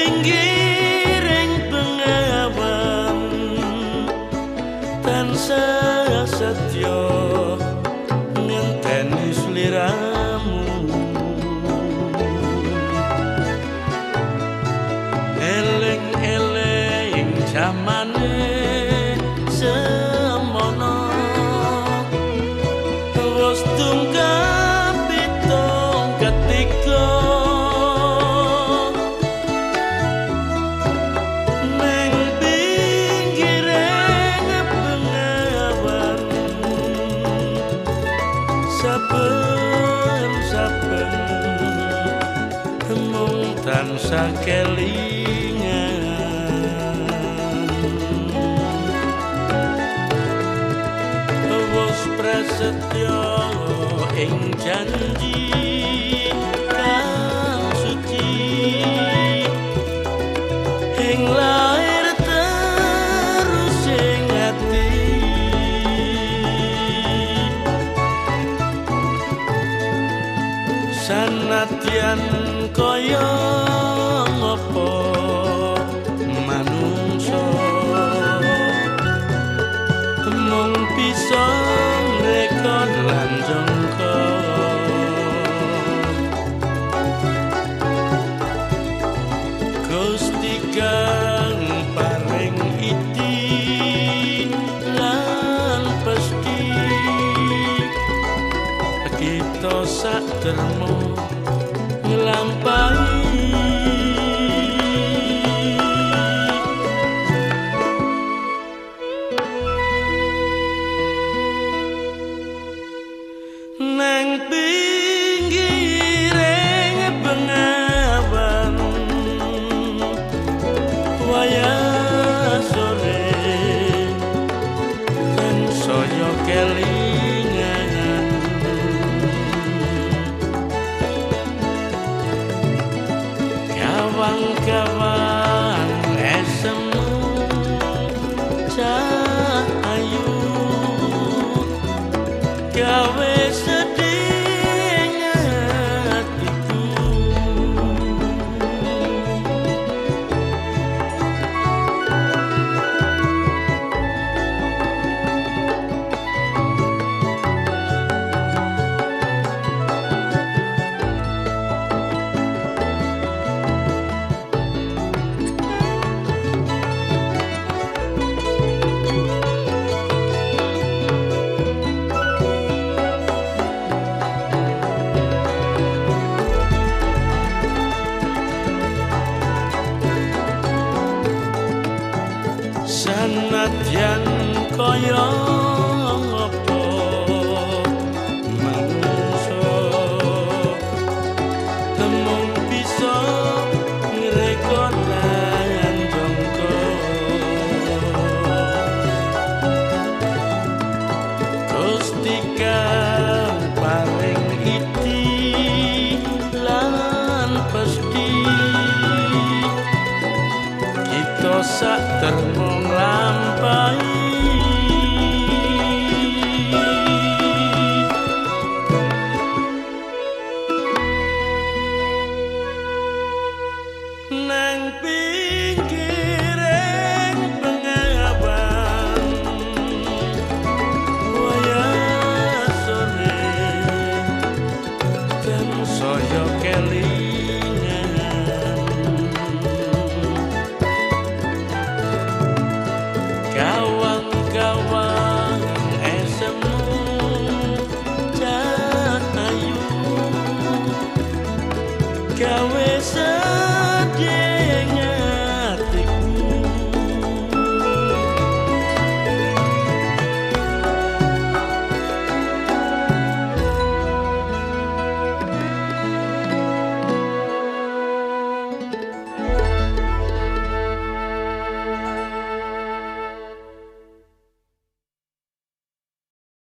pinggiring bengawan tansah setya setyo ngenteni seliramu eleng eleng zamane tansah kelingan. Wis prasetyo ing janji kang suci. Ing lair terus ing ati. Sanadyan kaya little more. Sanadyan kaya apa manungsa temung bisa jangka Gusti kang termong lampai listen.